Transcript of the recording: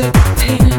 should ain't